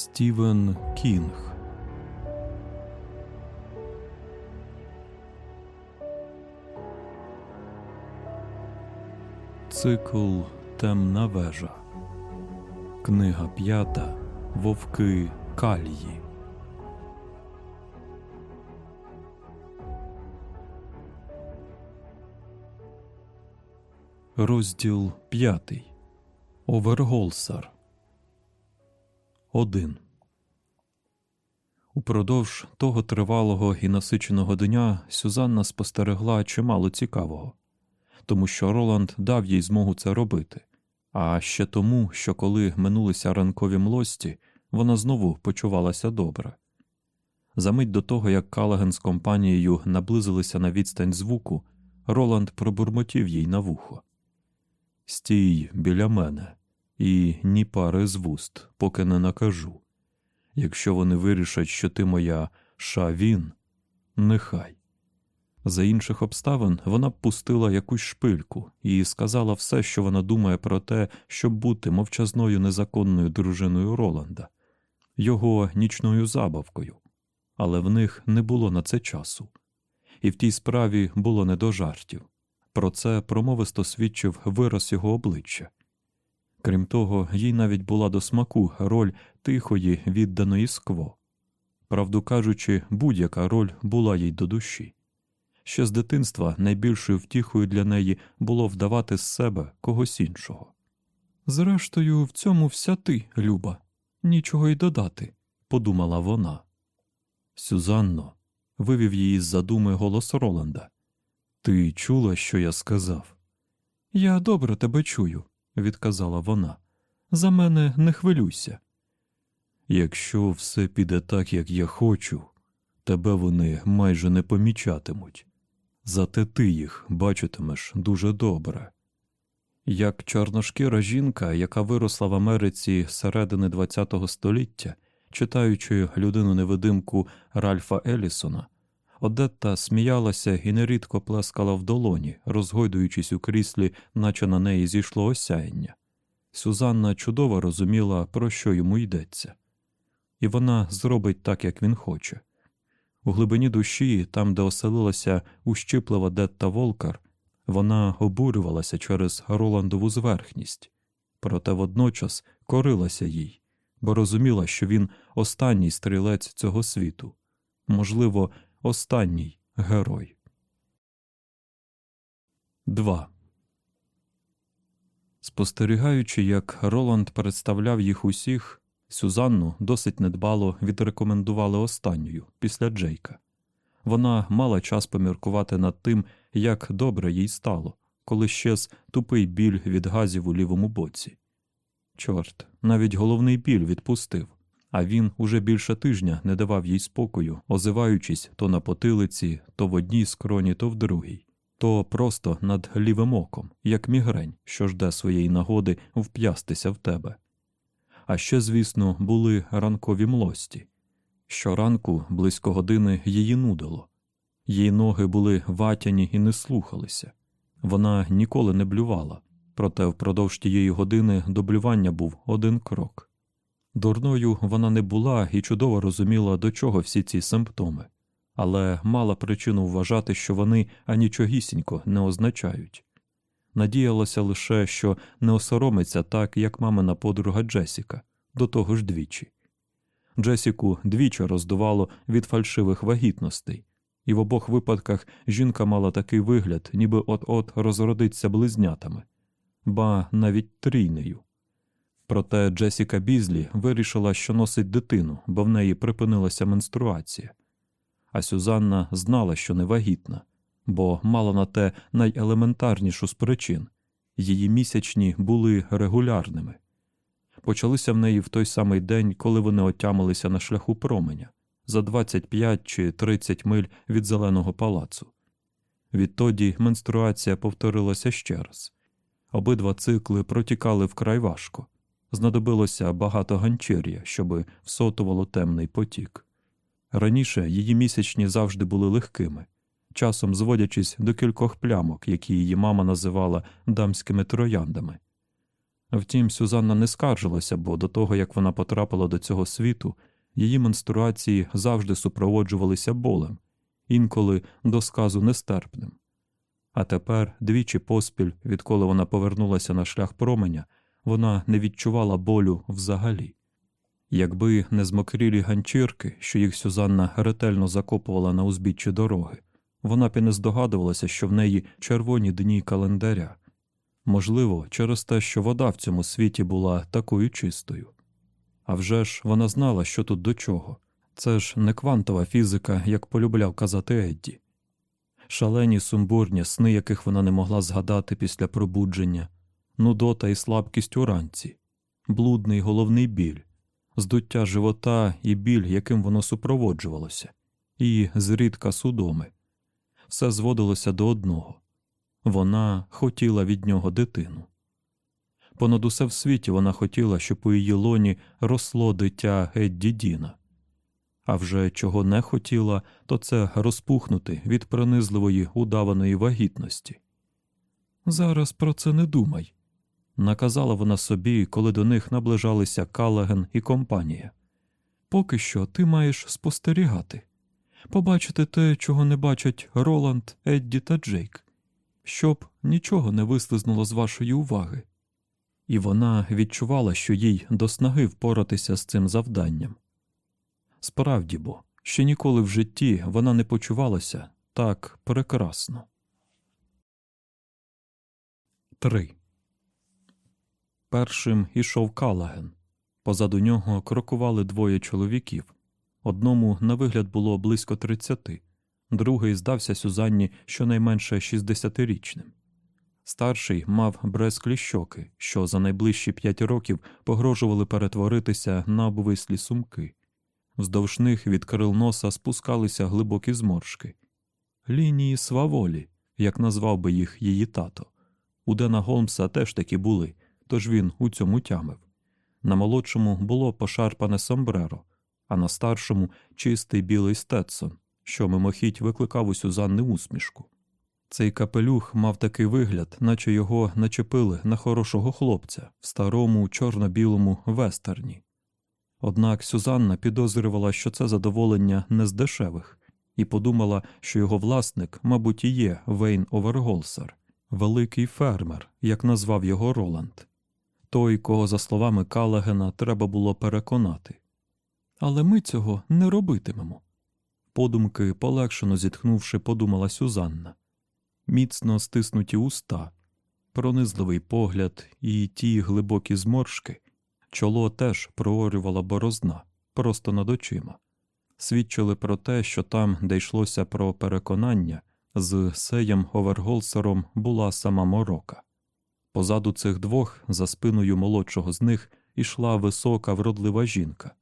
Стівен Кінг Цикл Темна вежа. Книга п'ята Вовки Калії. Розділ п'ятий. Оверголсар. Один. Упродовж того тривалого і насиченого дня Сюзанна спостерегла чимало цікавого, тому що Роланд дав їй змогу це робити, а ще тому, що коли минулися ранкові млості, вона знову почувалася добре. Замить до того, як Калаген з компанією наблизилися на відстань звуку, Роланд пробурмотів їй на вухо. Стій біля мене і ні пари з вуст, поки не накажу. Якщо вони вирішать, що ти моя шавін, нехай. За інших обставин вона б пустила якусь шпильку і сказала все, що вона думає про те, щоб бути мовчазною незаконною дружиною Роланда, його нічною забавкою, але в них не було на це часу, і в тій справі було не до жартів. Про це промовисто свідчив вираз його обличчя. Крім того, їй навіть була до смаку роль тихої, відданої скво. Правду кажучи, будь-яка роль була їй до душі. Ще з дитинства найбільшою втіхою для неї було вдавати з себе когось іншого. Зрештою, в цьому вся ти, Люба, нічого й додати, подумала вона. Сюзанно, вивів її з задуми голос Роланда. Ти чула, що я сказав? Я добре тебе чую, відказала вона. За мене не хвилюйся. Якщо все піде так, як я хочу, тебе вони майже не помічатимуть. Зате ти їх бачитимеш дуже добре. Як чорношкіра жінка, яка виросла в Америці середини ХХ століття, читаючи людину невидимку Ральфа Елісона, Одетта сміялася і нерідко плескала в долоні, розгойдуючись у кріслі, наче на неї зійшло осяяння. Сюзанна чудово розуміла, про що йому йдеться, і вона зробить так, як він хоче. У глибині душі, там, де оселилася ущиплива Детта Волкар, вона обурювалася через Роландову зверхність, проте водночас корилася їй, бо розуміла, що він останній стрілець цього світу, можливо, останній герой. 2. Спостерігаючи, як Роланд представляв їх усіх, Сюзанну досить недбало відрекомендували останньою після Джейка. Вона мала час поміркувати над тим, як добре їй стало, коли щез тупий біль від газів у лівому боці. Чорт, навіть головний біль відпустив, а він уже більше тижня не давав їй спокою, озиваючись то на потилиці, то в одній скроні, то в другій, то просто над лівим оком, як мігрень, що жде своєї нагоди вп'ястися в тебе. А ще, звісно, були ранкові млості. Щоранку, близько години, її нудило. Її ноги були ватяні і не слухалися. Вона ніколи не блювала, проте впродовж тієї години до блювання був один крок. Дурною вона не була і чудово розуміла, до чого всі ці симптоми, але мала причину вважати, що вони анічогісінько не означають. Надіялася лише, що не осоромиться так, як мамина подруга Джесіка, до того ж двічі. Джесіку двічі роздувало від фальшивих вагітностей, і в обох випадках жінка мала такий вигляд, ніби от-от розродиться близнятами, ба навіть трійнею. Проте Джесіка Бізлі вирішила, що носить дитину, бо в неї припинилася менструація. А Сюзанна знала, що не вагітна, бо мала на те найелементарнішу з причин її місячні були регулярними. Почалися в неї в той самий день, коли вони отямилися на шляху променя за 25 чи 30 миль від зеленого палацу. Відтоді менструація повторилася ще раз. Обидва цикли протікали вкрай важко. Знадобилося багато ганчір'я, щоби всотувало темний потік. Раніше її місячні завжди були легкими, часом зводячись до кількох плямок, які її мама називала дамськими трояндами. Втім, Сюзанна не скаржилася, бо до того, як вона потрапила до цього світу, її менструації завжди супроводжувалися болем, інколи до сказу нестерпним. А тепер, двічі поспіль, відколи вона повернулася на шлях променя, вона не відчувала болю взагалі. Якби не змокрілі ганчірки, що їх Сюзанна ретельно закопувала на узбіччі дороги, вона б і не здогадувалася, що в неї червоні дні календаря. Можливо, через те, що вода в цьому світі була такою чистою. А вже ж вона знала, що тут до чого. Це ж не квантова фізика, як полюбляв казати Едді. Шалені сумбурні сни, яких вона не могла згадати після пробудження, нудота і слабкість уранці, блудний головний біль, здуття живота і біль, яким воно супроводжувалося, і зрідка судоми. Все зводилося до одного вона хотіла від нього дитину. Понад усе в світі вона хотіла, щоб у її лоні росло дитя Едді Діна. А вже чого не хотіла, то це розпухнути від пронизливої удаваної вагітності. Зараз про це не думай, наказала вона собі, коли до них наближалися Калаген і компанія. Поки що ти маєш спостерігати, побачити те, чого не бачать Роланд, Едді та Джейк, щоб нічого не вислизнуло з вашої уваги. І вона відчувала, що їй до снаги впоратися з цим завданням. Справді бо, ще ніколи в житті вона не почувалася так прекрасно. 3. Першим ішов Калаген. Позаду нього крокували двоє чоловіків. Одному на вигляд було близько тридцяти, другий здався Сюзанні щонайменше 60-річним. Старший мав бресклі щоки, що за найближчі п'ять років погрожували перетворитися на обвислі сумки. Вздовж них від крил носа спускалися глибокі зморшки. Лінії сваволі, як назвав би їх її тато. У Дена Голмса теж такі були, тож він у цьому тямив. На молодшому було пошарпане сомбреро, а на старшому чистий білий стетсон, що мимохідь викликав у Сюзанни усмішку. Цей капелюх мав такий вигляд, наче його начепили на хорошого хлопця в старому чорно-білому вестерні. Однак Сюзанна підозрювала, що це задоволення не з дешевих, і подумала, що його власник, мабуть, і є Вейн Оверголсер, великий фермер, як назвав його Роланд, той, кого, за словами Калагена, треба було переконати. Але ми цього не робитимемо. Подумки, полегшено зітхнувши, подумала Сюзанна. Міцно стиснуті уста, пронизливий погляд і ті глибокі зморшки, чоло теж проорювала борозна просто над очима, свідчили про те, що там, де йшлося про переконання, з сеєм Оверголсером була сама морока. Позаду цих двох, за спиною молодшого з них, ішла висока вродлива жінка,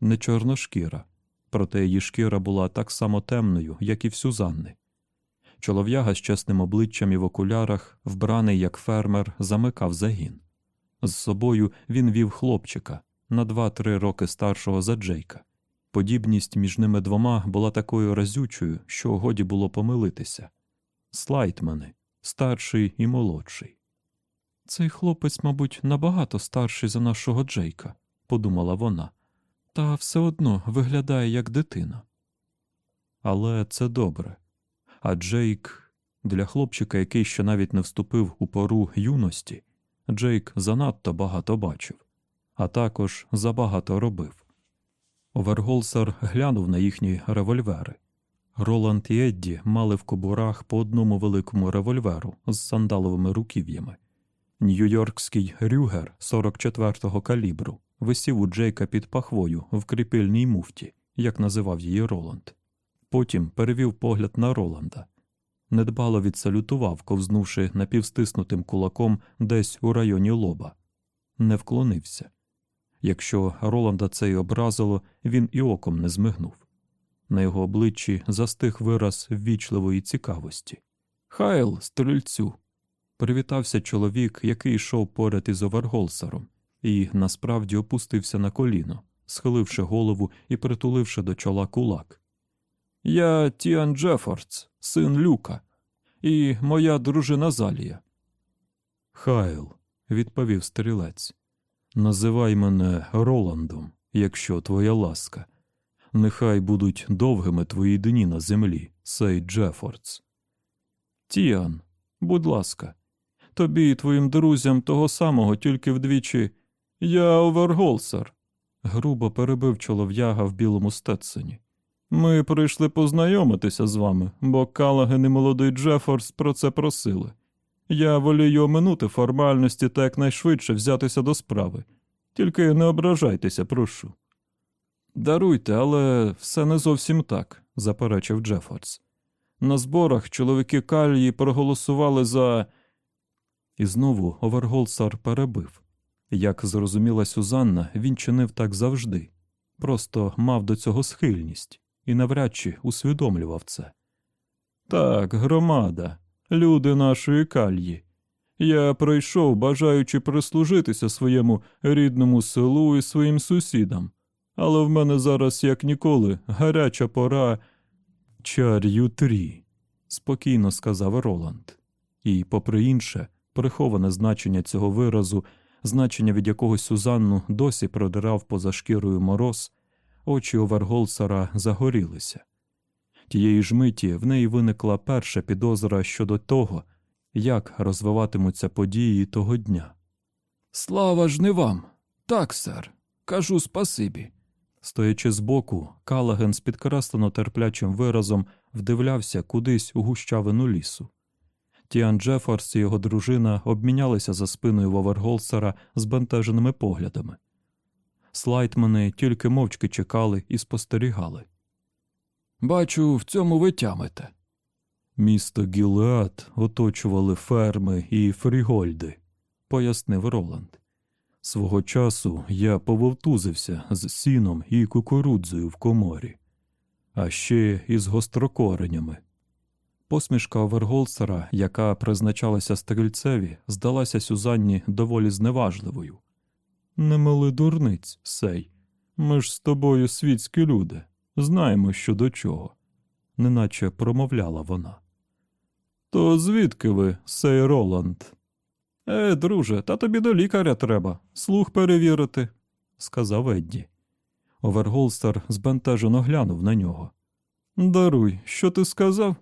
не чорношкіра, проте її шкіра була так само темною, як і в Сюзанни. Чолов'яга з чесним обличчям і в окулярах, вбраний як фермер, замикав загін. З собою він вів хлопчика на два-три роки старшого за Джейка. Подібність між ними двома була такою разючою, що годі було помилитися. Слайтмани, старший і молодший. Цей хлопець, мабуть, набагато старший за нашого Джейка, подумала вона, та все одно виглядає як дитина. Але це добре. А Джейк для хлопчика, який ще навіть не вступив у пору юності, Джейк занадто багато бачив, а також забагато робив. Оверголсер глянув на їхні револьвери. Роланд і Едді мали в кобурах по одному великому револьверу з сандаловими руків'ями. Нью-Йоркський рюгер 44-го калібру висів у Джейка під пахвою в кріпильній муфті, як називав її Роланд. Потім перевів погляд на Роланда. Недбало відсалютував, ковзнувши напівстиснутим кулаком десь у районі лоба. Не вклонився. Якщо Роланда це й образило, він і оком не змигнув. На його обличчі застиг вираз ввічливої цікавості. Хайл, стрільцю. Привітався чоловік, який йшов поряд із Оверголсером, і насправді опустився на коліно, схиливши голову і притуливши до чола кулак. Я Тіан Джефордс, син Люка, і моя дружина Залія. Хайл, відповів стрілець. Називай мене Роландом, якщо твоя ласка. Нехай будуть довгими твої дні на землі, сей Джефордс. Тіан, будь ласка, тобі і твоїм друзям того самого, тільки вдвічі. Я Оверголсер, грубо перебив чолов'яга в білому стетсені. Ми прийшли познайомитися з вами, бо Калаген і молодий Джефордс про це просили. Я волію оминути формальності та якнайшвидше взятися до справи. Тільки не ображайтеся, прошу. Даруйте, але все не зовсім так, заперечив Джефордс. На зборах чоловіки Калії проголосували за. І знову Оверголсар перебив. Як зрозуміла Сюзанна, він чинив так завжди, просто мав до цього схильність і навряд чи усвідомлював це. Так, громада, люди нашої кальї. Я прийшов, бажаючи прислужитися своєму рідному селу і своїм сусідам, але в мене зараз, як ніколи, гаряча пора чар'ю трі, спокійно сказав Роланд. І, попри інше, приховане значення цього виразу, значення від якого Сюзанну досі продирав поза шкірою мороз, очі Оверголсера загорілися. Тієї ж миті в неї виникла перша підозра щодо того, як розвиватимуться події того дня. Слава ж не вам! Так, сер, кажу спасибі. Стоячи збоку, Калаген з підкреслено терплячим виразом вдивлявся кудись у гущавину лісу. Тіан Джефорс і його дружина обмінялися за спиною Воверголсера збентеженими поглядами. Слайтмани тільки мовчки чекали і спостерігали. Бачу, в цьому ви тямите. Місто Гілеат оточували ферми і фрігольди, пояснив Роланд. Свого часу я пововтузився з сіном і кукурудзою в коморі, а ще із гострокоренями. Посмішка Оверголсера, яка призначалася стрільцеві, здалася Сюзанні доволі зневажливою. Не мили дурниць, сей. Ми ж з тобою світські люди, знаємо, що до чого, неначе промовляла вона. То звідки ви, сей Роланд? Е, друже, та тобі до лікаря треба, слух перевірити, сказав Едді. Оверголстер збентежено глянув на нього. Даруй, що ти сказав?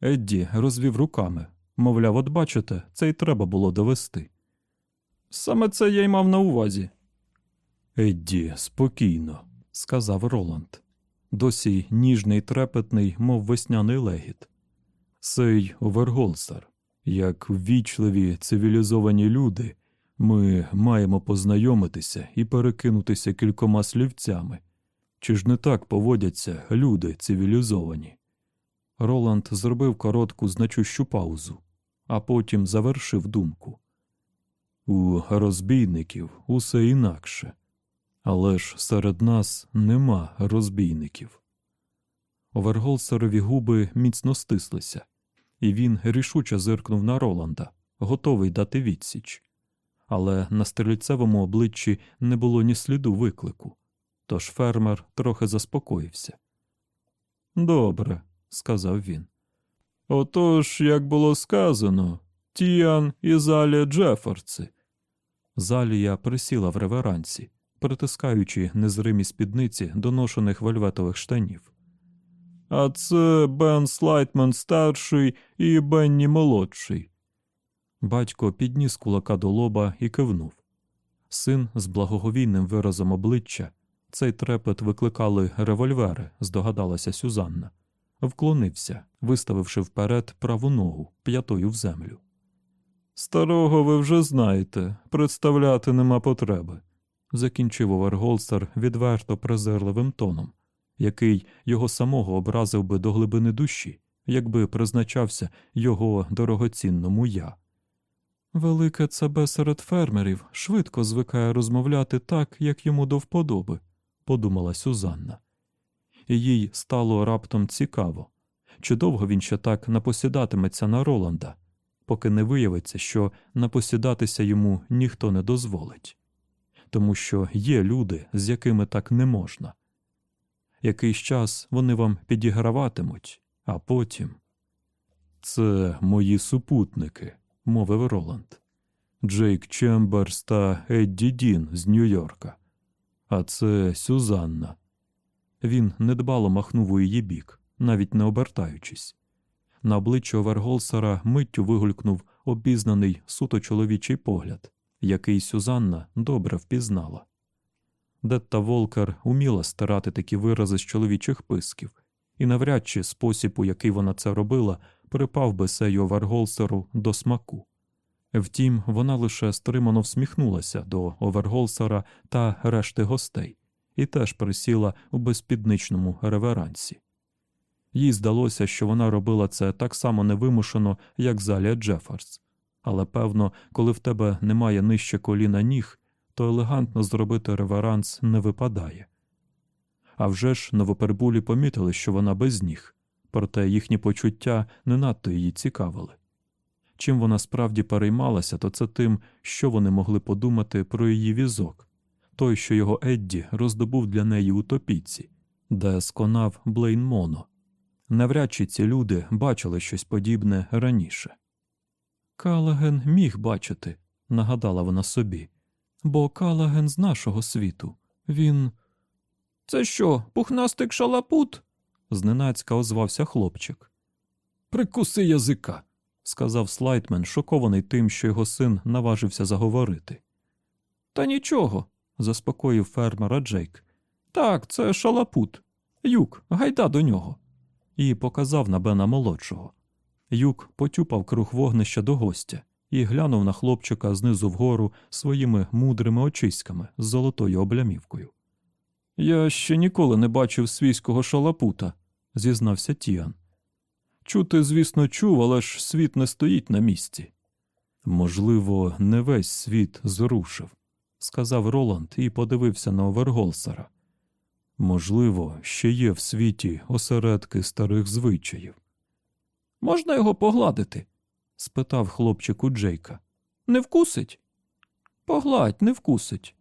Едді розвів руками, мовляв, от бачите, це й треба було довести. Саме це я й мав на увазі. Едді, спокійно, сказав Роланд. Досі ніжний, трепетний, мов весняний легіт. Сей Оверголсер, як ввічливі цивілізовані люди, ми маємо познайомитися і перекинутися кількома слівцями. Чи ж не так поводяться люди цивілізовані? Роланд зробив коротку значущу паузу, а потім завершив думку. У розбійників усе інакше, але ж серед нас нема розбійників. Оверголсерові губи міцно стислися, і він рішуче зиркнув на Роланда, готовий дати відсіч. Але на стрільцевому обличчі не було ні сліду виклику, тож фермер трохи заспокоївся. Добре, сказав він. Отож, як було сказано, Тіан і Залія Джефордси. Залія присіла в реверансі, притискаючи незримі спідниці до ношених вельветових штанів. А це Бен Слайтман старший і Бенні молодший. Батько підніс кулака до лоба і кивнув. Син з благоговійним виразом обличчя. Цей трепет викликали револьвери, здогадалася Сюзанна вклонився, виставивши вперед праву ногу п'ятою в землю. Старого ви вже знаєте, представляти нема потреби, закінчив Оверголстер відверто презирливим тоном, який його самого образив би до глибини душі, якби призначався його дорогоцінному я. Велике ЦБ серед фермерів швидко звикає розмовляти так, як йому до вподоби, подумала Сюзанна і їй стало раптом цікаво, чи довго він ще так напосідатиметься на Роланда, поки не виявиться, що напосідатися йому ніхто не дозволить, тому що є люди, з якими так не можна. Якийсь час вони вам підіграватимуть, а потім. Це мої супутники, мовив Роланд. Джейк Чемберс та Едді Дін з Нью-Йорка. А це Сюзанна. Він недбало махнув у її бік, навіть не обертаючись. На обличчі Оверголсера миттю вигулькнув обізнаний суто чоловічий погляд, який Сюзанна добре впізнала. Детта Волкер уміла стирати такі вирази з чоловічих писків, і навряд чи спосіб, у який вона це робила, припав би Сею Оверголсеру до смаку. Втім, вона лише стримано всміхнулася до Оверголсера та решти гостей і теж присіла у безпідничному реверансі. Їй здалося, що вона робила це так само невимушено, як Залія Джеферс. Але певно, коли в тебе немає нижче коліна ніг, то елегантно зробити реверанс не випадає. А вже ж новопербулі помітили, що вона без ніг, проте їхні почуття не надто її цікавили. Чим вона справді переймалася, то це тим, що вони могли подумати про її візок, той, що його Едді роздобув для неї у топіці, де сконав Блейн Моно. Навряд чи ці люди бачили щось подібне раніше. Калаген міг бачити, нагадала вона собі, бо Калаген з нашого світу. Він. Це що, пухнастик шалапут? зненацька озвався хлопчик. Прикуси язика, сказав слайтмен, шокований тим, що його син наважився заговорити. Та нічого, заспокоїв фермера Джейк. Так, це шалапут. Юк, гайда до нього. І показав на Бена молодшого. Юк потюпав круг вогнища до гостя і глянув на хлопчика знизу вгору своїми мудрими очиськами з золотою облямівкою. Я ще ніколи не бачив свійського шалапута, зізнався Тіан. Чути, звісно, чув, але ж світ не стоїть на місці. Можливо, не весь світ зрушив, сказав Роланд і подивився на Оверголсера. Можливо, ще є в світі осередки старих звичаїв. Можна його погладити? спитав хлопчик у Джейка. Не вкусить? Погладь, не вкусить.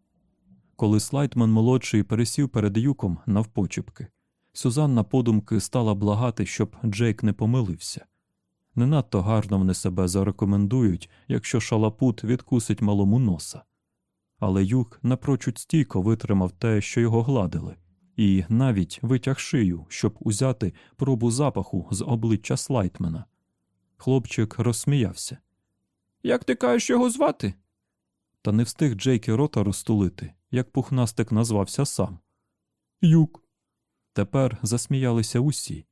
Коли слайтман молодший пересів перед юком навпочепки, Сюзанна подумки стала благати, щоб Джейк не помилився. Не надто гарно вони себе зарекомендують, якщо шалапут відкусить малому носа. Але юк напрочуд стійко витримав те, що його гладили, і навіть витяг шию, щоб узяти пробу запаху з обличчя слайтмена. Хлопчик розсміявся. Як ти кажеш його звати? Та не встиг Джейки рота розтулити, як пухнастик назвався сам. Юк. Тепер засміялися усі,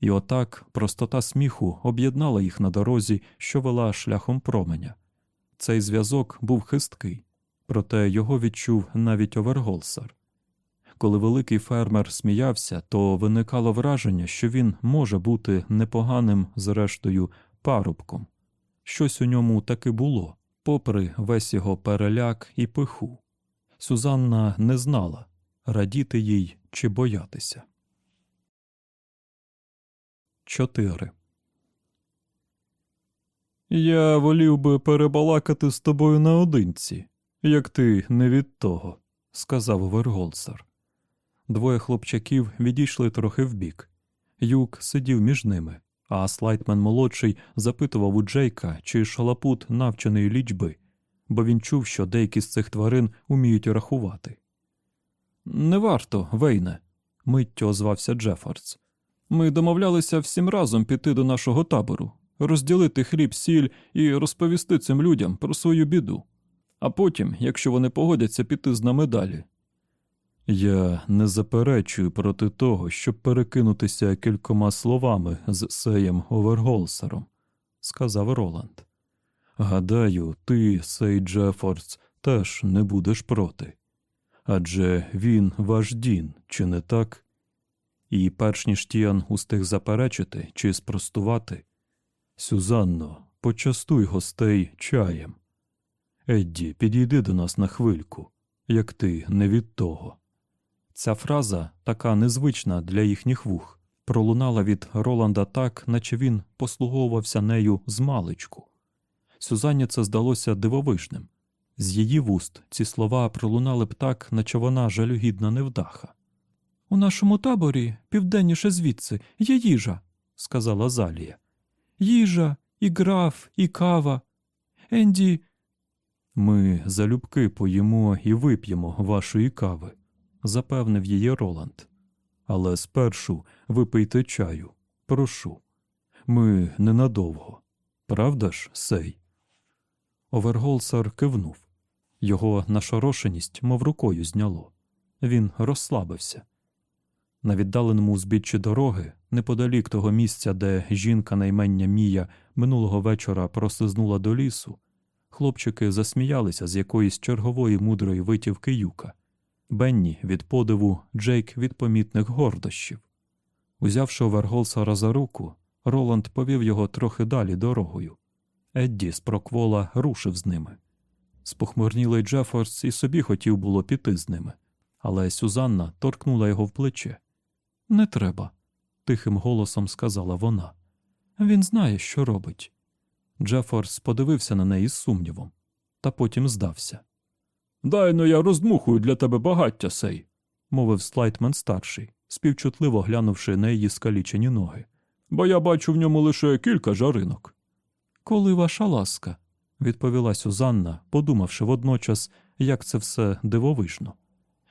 і отак простота сміху об'єднала їх на дорозі, що вела шляхом променя. Цей зв'язок був хисткий, проте його відчув навіть Оверголсар. Коли великий фермер сміявся, то виникало враження, що він може бути непоганим, зрештою, парубком. Щось у ньому таки було, попри весь його переляк і пиху. Сюзанна не знала, радіти їй чи боятися. 4. Я волів би перебалакати з тобою наодинці, як ти не від того, сказав Верголсер. Двоє хлопчаків відійшли трохи вбік. Юк сидів між ними, а слайтмен молодший запитував у Джейка, чи шалапут навчений лічби, бо він чув, що деякі з цих тварин уміють рахувати. Не варто, Вейне, миттю озвався Джефардс. Ми домовлялися всім разом піти до нашого табору, розділити хліб, сіль і розповісти цим людям про свою біду, а потім, якщо вони погодяться піти з нами далі. Я не заперечую проти того, щоб перекинутися кількома словами з Сеєм Оверголсером, сказав Роланд. Гадаю, ти, Сей Джефордс, теж не будеш проти. Адже він ваш дін, чи не так? І перш ніж Тіан устиг заперечити чи спростувати, Сюзанно, почастуй гостей чаєм. Едді, підійди до нас на хвильку, як ти не від того. Ця фраза, така незвична для їхніх вух, пролунала від Роланда так, наче він послуговувався нею з маличку. Сюзанні це здалося дивовижним. З її вуст ці слова пролунали б так, наче вона жалюгідна невдаха. У нашому таборі, південніше звідси, є їжа, сказала Залія. Їжа, і граф, і кава. Енді, Ми залюбки поїмо і вип'ємо вашої кави, запевнив її Роланд. Але спершу випийте чаю. Прошу. Ми ненадовго. Правда ж, сей? Оверголсар кивнув. Його нашорошеність, мов рукою зняло. Він розслабився. На віддаленому узбіччі дороги, неподалік того місця, де жінка наймення Мія минулого вечора прослизнула до лісу, хлопчики засміялися з якоїсь чергової мудрої витівки юка. Бенні від подиву, Джейк від помітних гордощів. Узявши Оверголсара за руку, Роланд повів його трохи далі дорогою. Едді з проквола рушив з ними. Спохмурнілий Джефорс і собі хотів було піти з ними, але Сюзанна торкнула його в плече. Не треба, тихим голосом сказала вона. Він знає, що робить. Джефорс подивився на неї з сумнівом, та потім здався. Дай но я роздмухую для тебе багаття сей, мовив Слайтман старший, співчутливо глянувши на її скалічені ноги. Бо я бачу в ньому лише кілька жаринок. Коли ваша ласка, відповіла Сюзанна, подумавши водночас, як це все дивовижно,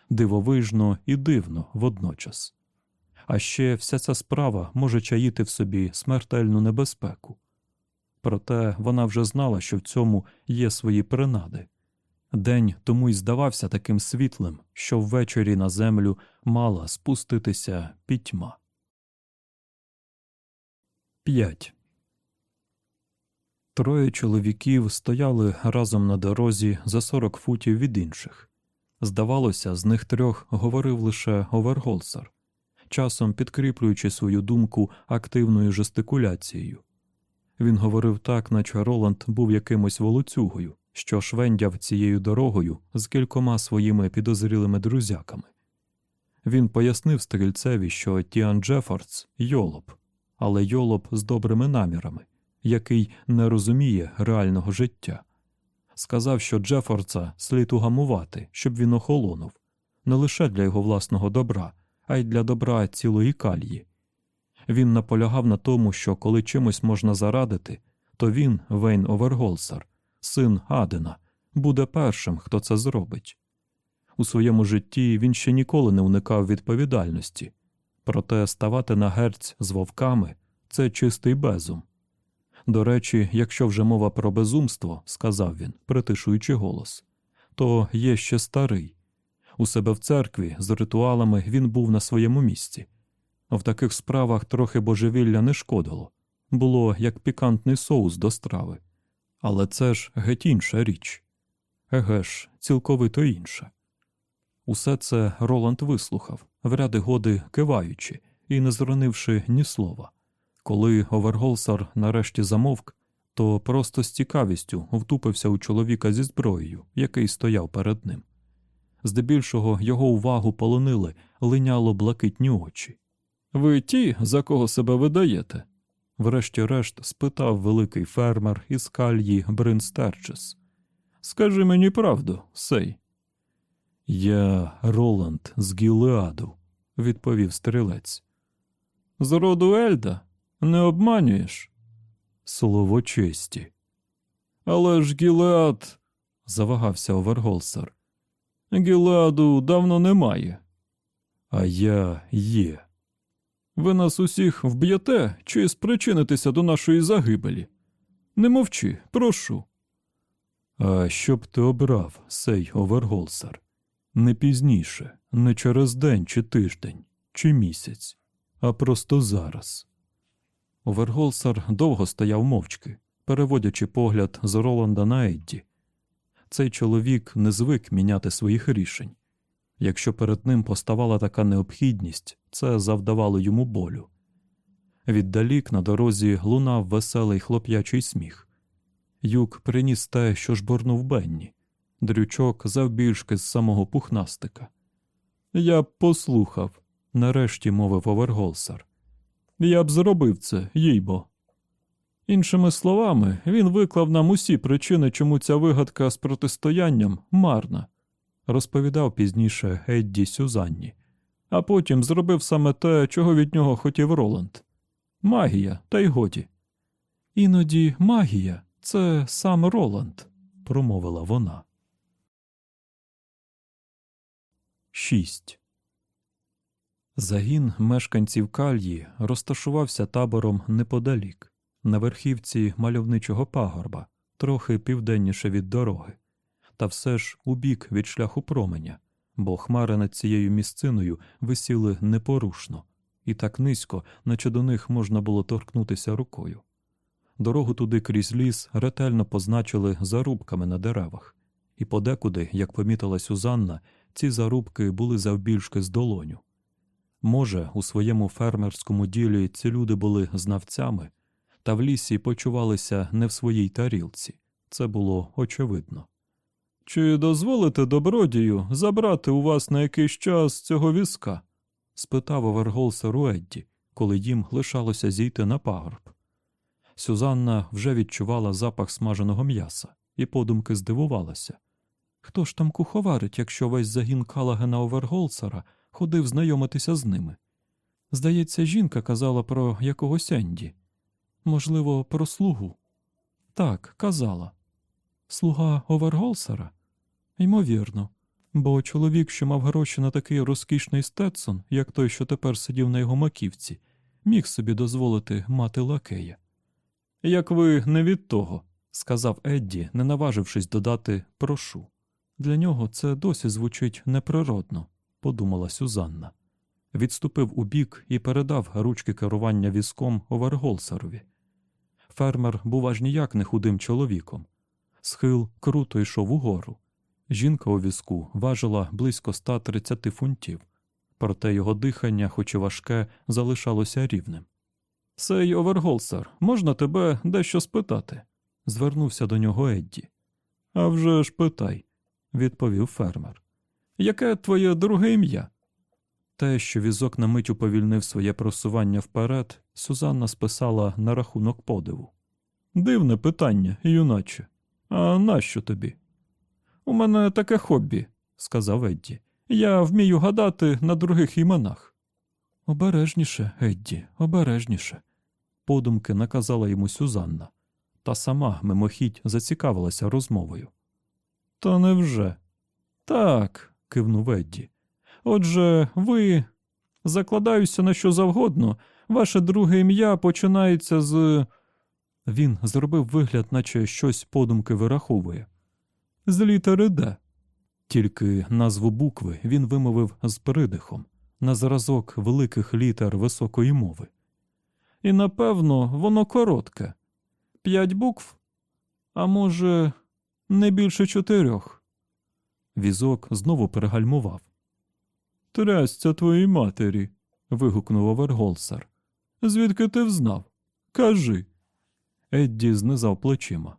дивовижно і дивно водночас. А ще вся ця справа може чаїти в собі смертельну небезпеку. Проте вона вже знала, що в цьому є свої принади. День тому й здавався таким світлим, що ввечері на землю мала спуститися пітьма. 5. Троє чоловіків стояли разом на дорозі за 40 футів від інших. Здавалося, з них трьох говорив лише Оверголсар, часом підкріплюючи свою думку активною жестикуляцією. Він говорив так, наче Роланд був якимось волоцюгою, що швендяв цією дорогою з кількома своїми підозрілими друзяками. Він пояснив стрільцеві, що Тіан Джефордс йолоп, але йолоп з добрими намірами, який не розуміє реального життя. Сказав, що Джефордса слід угамувати, щоб він охолонув, не лише для його власного добра, а й для добра цілої кальї. Він наполягав на тому, що коли чимось можна зарадити, то він, Вейн Оверголсар, син Адена, буде першим, хто це зробить. У своєму житті він ще ніколи не уникав відповідальності, проте ставати на герць з вовками це чистий безум. До речі, якщо вже мова про безумство, сказав він, притишуючи голос, то є ще старий. У себе в церкві з ритуалами він був на своєму місці. В таких справах трохи божевілля не шкодило було як пікантний соус до страви. Але це ж геть інша річ. Еге ж, цілковито інша. Усе це Роланд вислухав, в ряди годи киваючи і не зронивши ні слова. Коли Оверголсар нарешті замовк, то просто з цікавістю втупився у чоловіка зі зброєю, який стояв перед ним. Здебільшого його увагу полонили линяло блакитні очі. Ви ті, за кого себе видаєте? врешті-решт спитав великий фермер із кальї Бринстерчес. Скажи мені правду, сей. Я Роланд з Гілеаду, відповів стрілець. З роду Ельда не обманюєш? Слово честі. Але ж Гілеад, завагався Оверголсар. Гілеаду давно немає. А я є. Ви нас усіх вб'єте чи спричинитеся до нашої загибелі? Не мовчи, прошу. А що б ти обрав, сей Оверголсар? Не пізніше, не через день чи тиждень, чи місяць, а просто зараз. Оверголсар довго стояв мовчки, переводячи погляд з Роланда на Едді. Цей чоловік не звик міняти своїх рішень. Якщо перед ним поставала така необхідність, це завдавало йому болю. Віддалік на дорозі лунав веселий хлоп'ячий сміх. Юк приніс те, що жбурнув Бенні, дрючок завбільшки з самого пухнастика. Я б послухав, нарешті мовив Оверголсар. Я б зробив це, їйбо. Іншими словами, він виклав нам усі причини, чому ця вигадка з протистоянням марна розповідав пізніше Едді Сюзанні, а потім зробив саме те, чого від нього хотів Роланд. Магія, та й годі. Іноді магія це сам Роланд, промовила вона. 6. Загін мешканців кальї розташувався табором неподалік, на верхівці мальовничого пагорба, трохи південніше від дороги, та все ж у бік від шляху променя, бо хмари над цією місциною висіли непорушно, і так низько, наче до них можна було торкнутися рукою. Дорогу туди крізь ліс ретельно позначили зарубками на деревах, і подекуди, як помітила Сюзанна, ці зарубки були завбільшки з долоню. Може, у своєму фермерському ділі ці люди були знавцями, та в лісі почувалися не в своїй тарілці. Це було очевидно. Чи дозволите добродію забрати у вас на якийсь час цього візка? спитав Оверголсер у Едді, коли їм лишалося зійти на пагорб. Сюзанна вже відчувала запах смаженого м'яса і подумки здивувалася. Хто ж там куховарить, якщо весь загін Калагена Оверголсера ходив знайомитися з ними? Здається, жінка казала про якогось Енді. Можливо, про слугу. Так, казала. Слуга Оверголсера? Ймовірно, бо чоловік, що мав гроші на такий розкішний стетсон, як той, що тепер сидів на його маківці, міг собі дозволити мати лакея. Як ви не від того, сказав Едді, не наважившись додати прошу. Для нього це досі звучить неприродно, подумала Сюзанна. Відступив у бік і передав ручки керування візком Оверголсерові. Фермер був аж ніяк не худим чоловіком. Схил круто йшов угору. Жінка у візку важила близько 130 фунтів, проте його дихання, хоч і важке, залишалося рівним. Сей Оверголсер, можна тебе дещо спитати? звернувся до нього Едді. «А вже ж питай, відповів фермер. Яке твоє друге ім'я? Те, що візок на мить уповільнив своє просування вперед, Сюзанна списала на рахунок подиву. Дивне питання, юначе. А нащо тобі? У мене таке хобі, сказав Едді. Я вмію гадати на других іменах. Обережніше, Едді, обережніше, подумки наказала йому Сюзанна, та сама мимохідь зацікавилася розмовою. Та невже? Так, кивнув Едді. Отже, ви закладаюся на що завгодно, ваше друге ім'я починається з. Він зробив вигляд, наче щось подумки вираховує. З літери Д. Тільки назву букви він вимовив з придихом на зразок великих літер високої мови. І напевно, воно коротке п'ять букв, а може, не більше чотирьох. Візок знову перегальмував. Трясця твоїй матері. вигукнув Оверголсер. Звідки ти взнав? Кажи. Едді знизав плечима.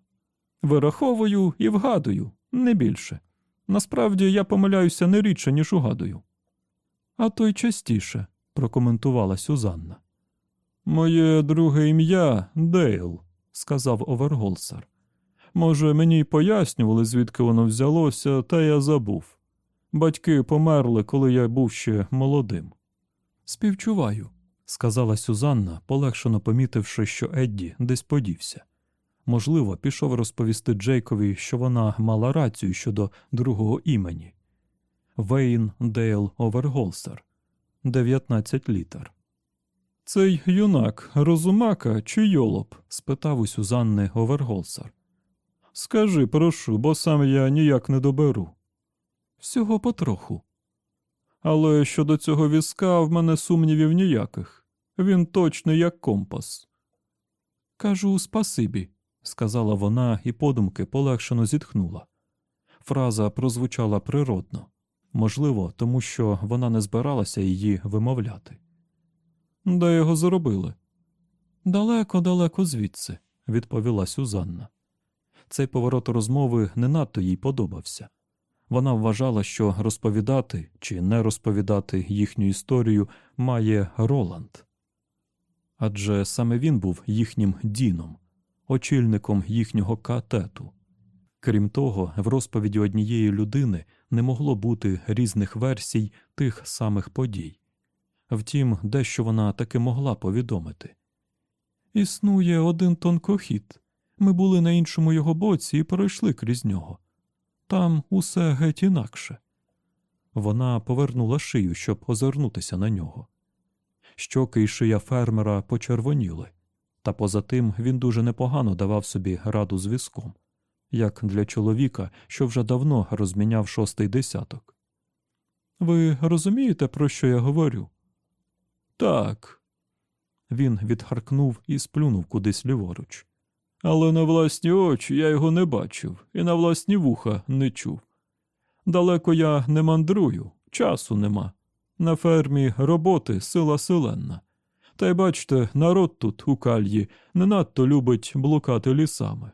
Вираховую і вгадую, не більше. Насправді я помиляюся не рідше, ніж угадую. А то й частіше, прокоментувала Сюзанна. Моє друге ім'я Дейл, сказав Оверголсер. Може, мені й пояснювали, звідки воно взялося, та я забув. Батьки померли, коли я був ще молодим. Співчуваю, сказала Сюзанна, полегшено помітивши, що Едді десь подівся. Можливо, пішов розповісти Джейкові, що вона мала рацію щодо другого імені Вейн Дейл Оверголсер, 19 літер. Цей юнак розумака чи йолоп? спитав у Сюзанни Оверголсер. Скажи, прошу, бо сам я ніяк не доберу. Всього потроху. Але щодо цього візка в мене сумнівів ніяких. Він точний, як компас. Кажу спасибі, сказала вона і подумки полегшено зітхнула. Фраза прозвучала природно, можливо, тому що вона не збиралася її вимовляти. Де його зробили? Далеко, далеко звідси, відповіла Сюзанна. Цей поворот розмови не надто їй подобався. Вона вважала, що розповідати чи не розповідати їхню історію має Роланд. Адже саме він був їхнім діном, очільником їхнього катету. Крім того, в розповіді однієї людини не могло бути різних версій тих самих подій. Втім, дещо вона таки могла повідомити. Існує один тонкохід, Ми були на іншому його боці і пройшли крізь нього. Там усе геть інакше. Вона повернула шию, щоб озирнутися на нього. Щоки й шия фермера почервоніли, та поза тим він дуже непогано давав собі раду з візком, як для чоловіка, що вже давно розміняв шостий десяток. Ви розумієте, про що я говорю? Так. Він відхаркнув і сплюнув кудись ліворуч. Але на власні очі я його не бачив і на власні вуха не чув. Далеко я не мандрую, часу нема. На фермі роботи сила селенна. Та й бачте, народ тут, у кальї, не надто любить блукати лісами.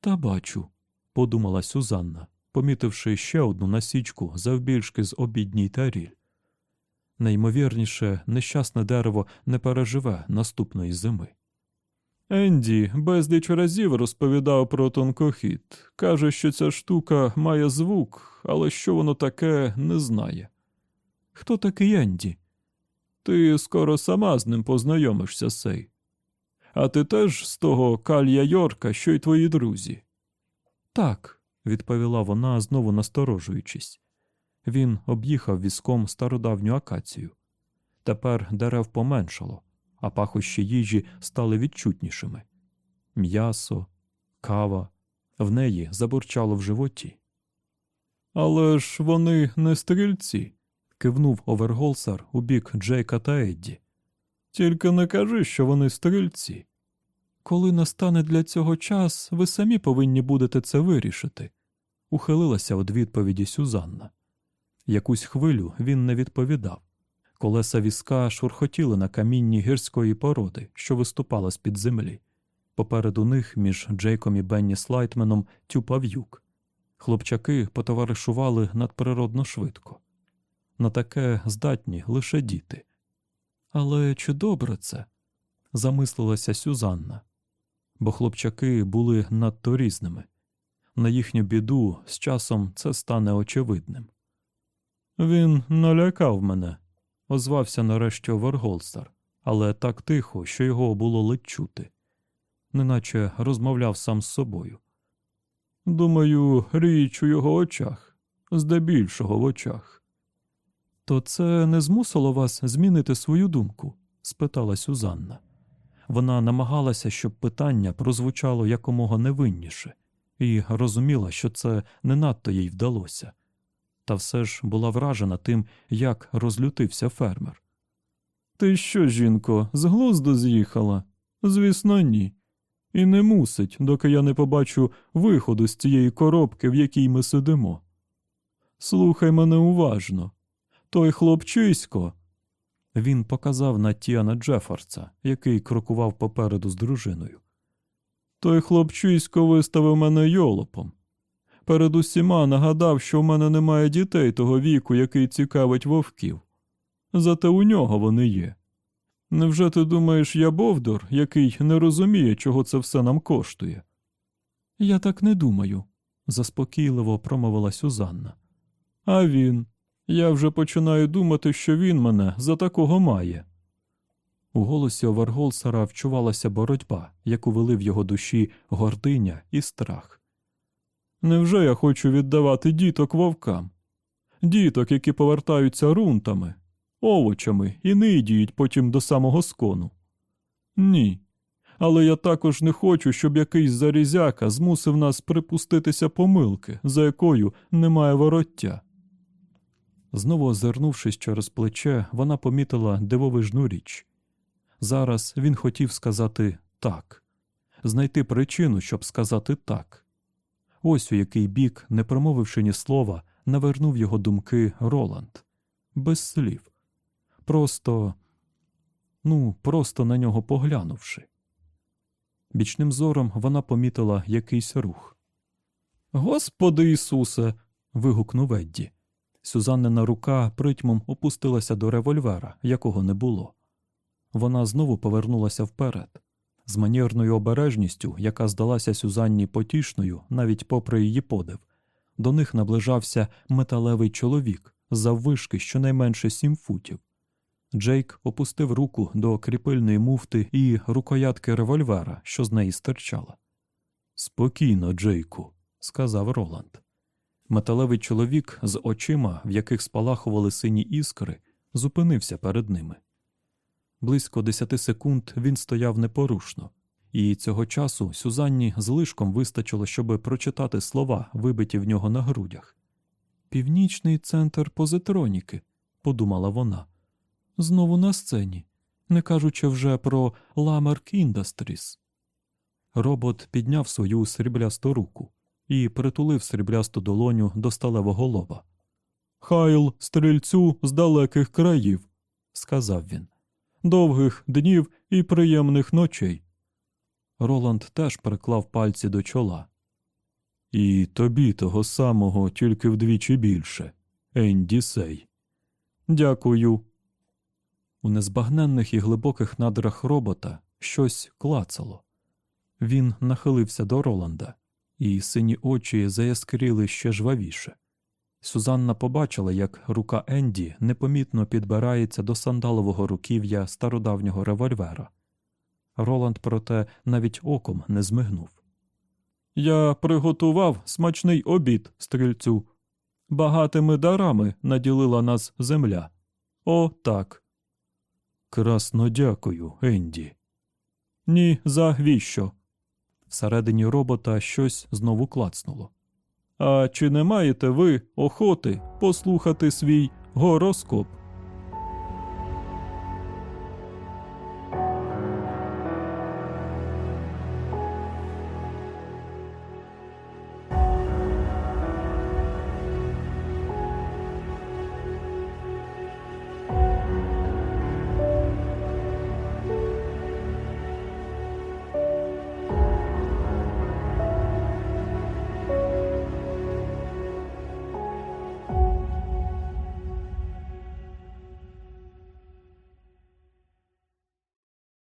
Та бачу, подумала Сюзанна, помітивши ще одну насічку завбільшки з обідній таріль. Найімовірніше, нещасне дерево не переживе наступної зими. Енді безліч разів розповідав про тонкохід. Каже, що ця штука має звук, але що воно таке, не знає. Хто такий Енді? Ти скоро сама з ним познайомишся, сей. А ти теж з того калья Йорка, що й твої друзі? Так, відповіла вона, знову насторожуючись. Він об'їхав візком стародавню акацію. Тепер дерев поменшало, а пахощі їжі стали відчутнішими. М'ясо, кава, в неї забурчало в животі. Але ж вони не стрільці, кивнув Оверголсар у бік Джейка та Едді. Тільки не кажи, що вони стрільці. Коли настане для цього час, ви самі повинні будете це вирішити, ухилилася від відповіді Сюзанна. Якусь хвилю він не відповідав. Колеса візка шурхотіли на камінні гірської породи, що виступала з під землі. Попереду них між Джейком і Бенні Слайтменом тюпав юк. Хлопчаки потоваришували надприродно швидко. На таке здатні лише діти. Але чи добре це? замислилася Сюзанна, бо хлопчаки були надто різними. На їхню біду з часом це стане очевидним. Він налякав мене, озвався нарешті Оверголстер, але так тихо, що його було ледь чути, неначе розмовляв сам з собою. Думаю, річ у його очах, здебільшого в очах. То це не змусило вас змінити свою думку? спитала Сюзанна. Вона намагалася, щоб питання прозвучало якомога невинніше, і розуміла, що це не надто їй вдалося та все ж була вражена тим, як розлютився фермер. Ти що, жінко, з глузду з'їхала? Звісно, ні. І не мусить, доки я не побачу виходу з цієї коробки, в якій ми сидимо. Слухай мене уважно. Той хлопчисько. Він показав на Тіана Джефарца, який крокував попереду з дружиною. Той хлопчисько виставив мене йолопом перед усіма нагадав, що в мене немає дітей того віку, який цікавить вовків. Зате у нього вони є. Невже ти думаєш, я Бовдор, який не розуміє, чого це все нам коштує? Я так не думаю, заспокійливо промовила Сюзанна. А він. Я вже починаю думати, що він мене за такого має. У голосі Оверголсера вчувалася боротьба, яку вели в його душі гординя і страх. Невже я хочу віддавати діток вовкам? Діток, які повертаються рунтами, овочами і нидіють потім до самого скону? Ні. Але я також не хочу, щоб якийсь зарізяка змусив нас припуститися помилки, за якою немає вороття. Знову озирнувшись через плече, вона помітила дивовижну річ. Зараз він хотів сказати так, знайти причину, щоб сказати так. Ось у який бік, не промовивши ні слова, навернув його думки Роланд. Без слів. Просто, ну, просто на нього поглянувши. Бічним зором вона помітила якийсь рух. Господи Ісусе. вигукнув Едді. Сюзаннина рука притьмом опустилася до револьвера, якого не було. Вона знову повернулася вперед з манірною обережністю, яка здалася Сюзанні потішною, навіть попри її подив, до них наближався металевий чоловік заввишки щонайменше сім футів. Джейк опустив руку до кріпильної муфти і рукоятки револьвера, що з неї стирчала. Спокійно, Джейку, сказав Роланд. Металевий чоловік з очима, в яких спалахували сині іскри, зупинився перед ними. Близько десяти секунд він стояв непорушно, і цього часу Сюзанні злишком вистачило, щоби прочитати слова, вибиті в нього на грудях. Північний центр позитроніки, подумала вона. Знову на сцені, не кажучи вже про Ламерк Industries. Робот підняв свою сріблясту руку і притулив сріблясту долоню до сталевого лоба. Хайл стрільцю з далеких країв, сказав він. Довгих днів і приємних ночей. Роланд теж приклав пальці до чола. І тобі того самого, тільки вдвічі більше, Енді Сей. Дякую. У незбагненних і глибоких надрах робота щось клацало. Він нахилився до Роланда, і сині очі заяскріли ще жвавіше. Сюзанна побачила, як рука Енді непомітно підбирається до сандалового руків'я стародавнього револьвера. Роланд, проте, навіть оком не змигнув. Я приготував смачний обід, стрільцю. Багатими дарами наділила нас земля. О, так. Красно дякую, Енді. Ні, за віщо. Всередині робота щось знову клацнуло. А чи не маєте ви охоти послухати свій гороскоп?